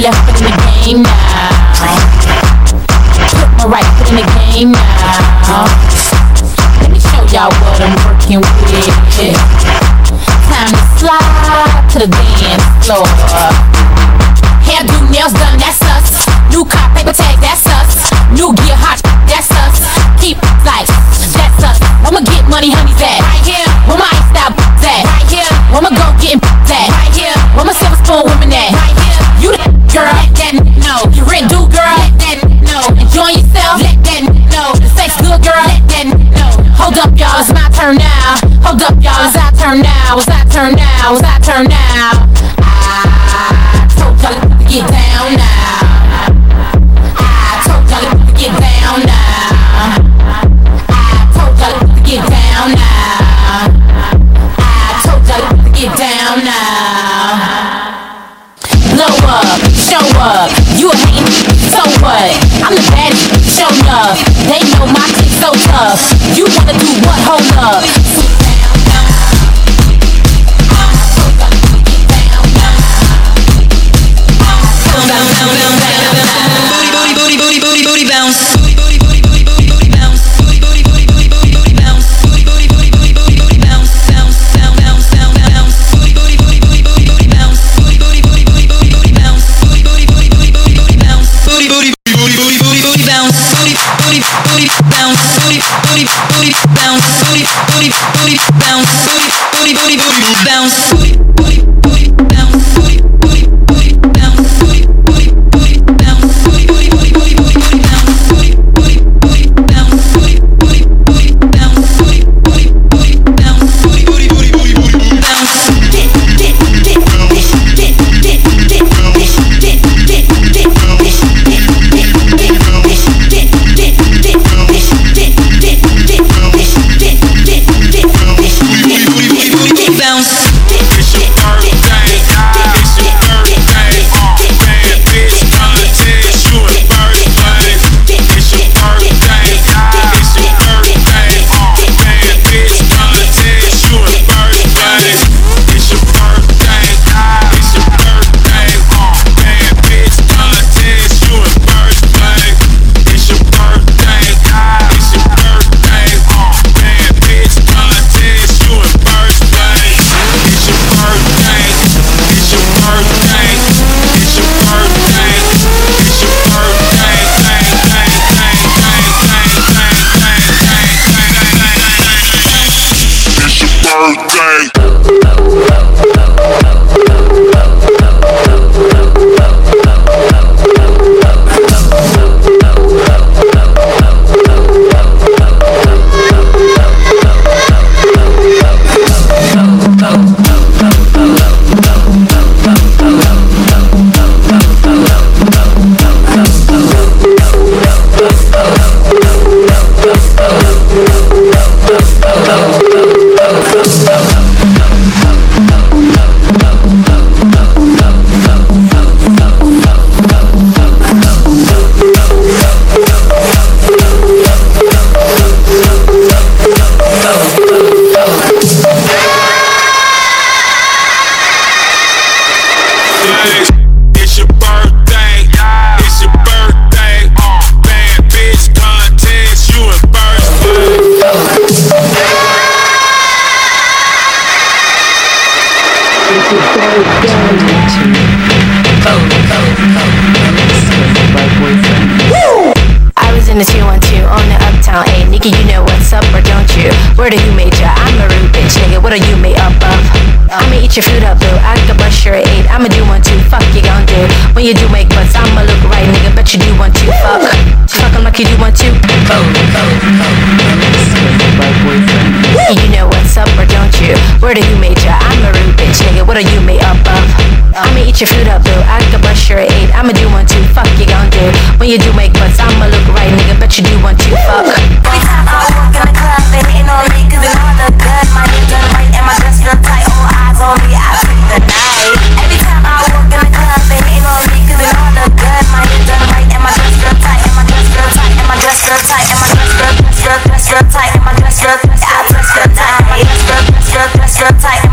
left foot in the game now. Put my right foot in the game now. Let me show y'all what I'm working with. Time to slide to the dance floor. Hair do nails done, that's us. New car paper tag, that's us. New gear hot, that's us. Keep like, that's us. I'ma get money, honey, at. Right here. Booty, booty, booty bounce. Booty, booty, booty, booty bounce. Booty, booty, booty In the 212 on the uptown A. Nigga, you know what's up or don't you? Where do you major? I'm a rude bitch, nigga. What are you made up of? I'ma eat your food up, boo. I can bust your eight. I'ma do one, two. Fuck you gon' do. When you do make butts, I'ma look right, nigga. Bet you do one, two. Fuck. Fuck 'em like you do one, two. You know what's up or don't you? Where do you major? I'm a rude bitch, nigga. What are you made up of? I'ma eat your food up, boo. I can bust your eight. I'ma do one, two. Fuck you gon' do. When you do make butts, I'ma look right, you do one, two. Fuck. Every time I walk in the club, they hating on me cause they know I look good. My hair done right and my dress real tight. All eyes on me, I take the night. Every time I walk in the club, they hating on me cause they know I look good. My hair done right and my dress real tight. And my dress real tight. And my dress real tight. And my dress real, dress real, dress real tight. And my dress real, dress real tight. And my dress real, tight. And my dress real. Dress real dress real tight.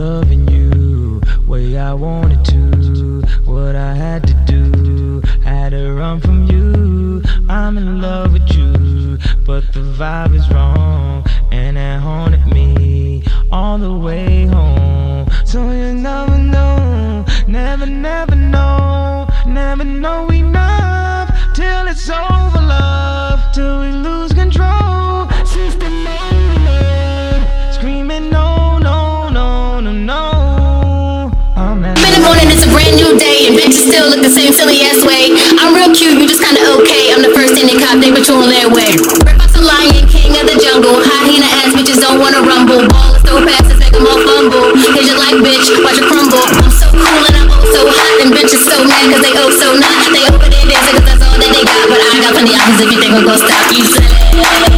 Loving you way I wanted to. What I had to do, had to run from you. I'm in love with you, but the vibe is wrong, and it haunted me all the way home. So you never know, never, never know, never know enough till it's over, love, look the same silly ass way. I'm real cute, you just kinda okay. I'm the first in the cop, they patrol their way. Out the lion, king of the jungle. Hyena ass bitches don't wanna rumble. Ball is so fast, it's make them all fumble. Cause you like bitch, watch it crumble. I'm so cool and I'm oh so hot, and bitches so mad cause they oh so not. They over there dancing cause that's all that they got. But I got plenty options if you think I'm gonna stop you. Silly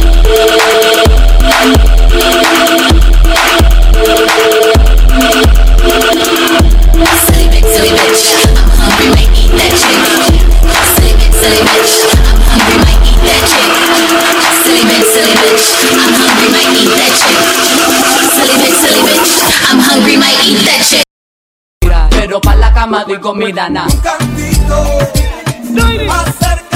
Pero pa' la cama doy comida, na. Acércate, te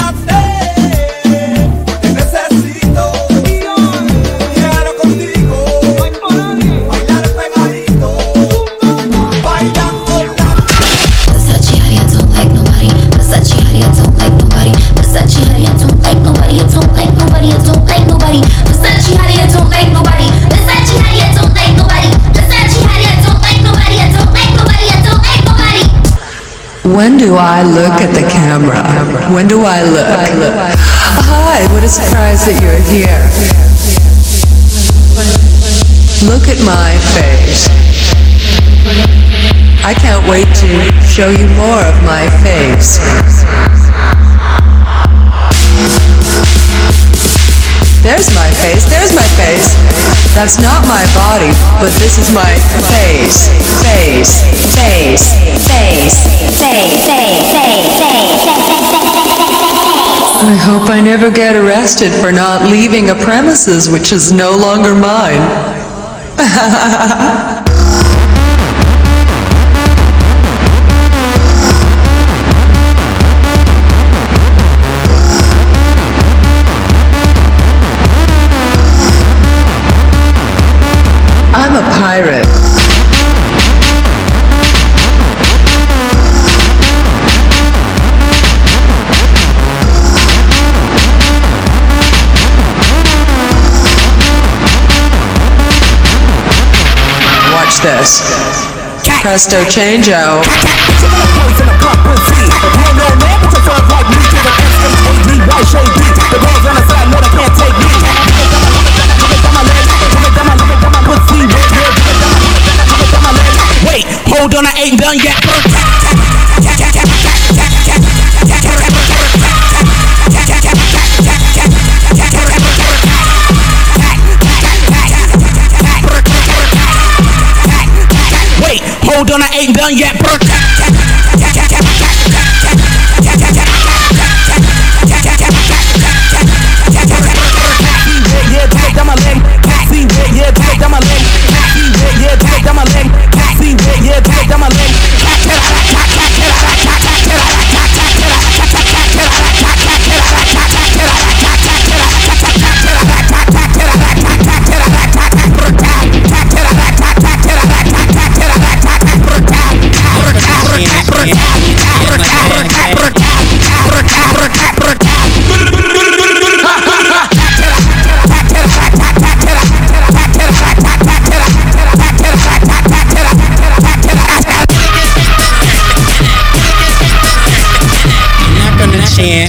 When do I look at the camera? When do I look? Hi, what a surprise that you're here. Look at my face. I can't wait to show you more of my face. There's my face, there's my face. That's not my body, but this is my face. Face, face, face, face, face, face, I hope I never get arrested for not leaving a premises which is no longer mine. This. Presto changeo. Wait, hold on, I ain't done yet.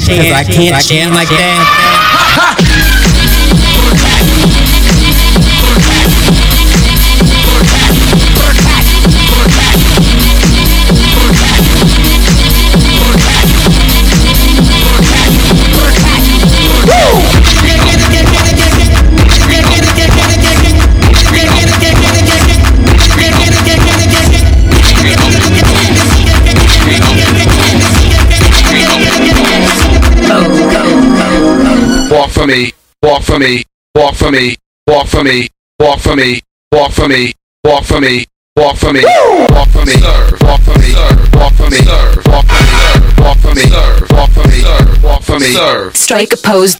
Cause I can't chant like that. for me, walk for me, walk for me, walk for me, walk for me, walk for me, walk for me, walk for me, walk for me, walk for me, walk for me, walk for me, walk for me, walk for me, walk for me, Strike a pose.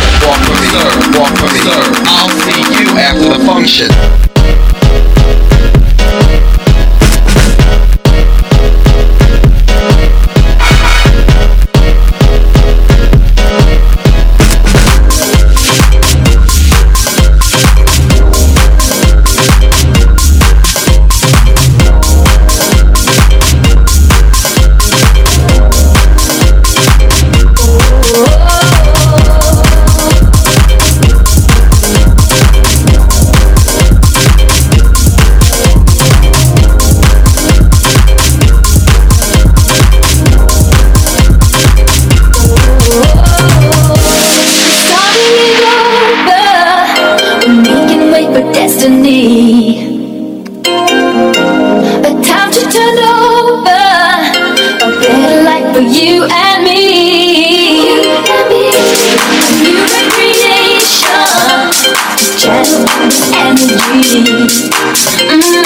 walk for me, walk for me. I'll see you after the function. Close to me.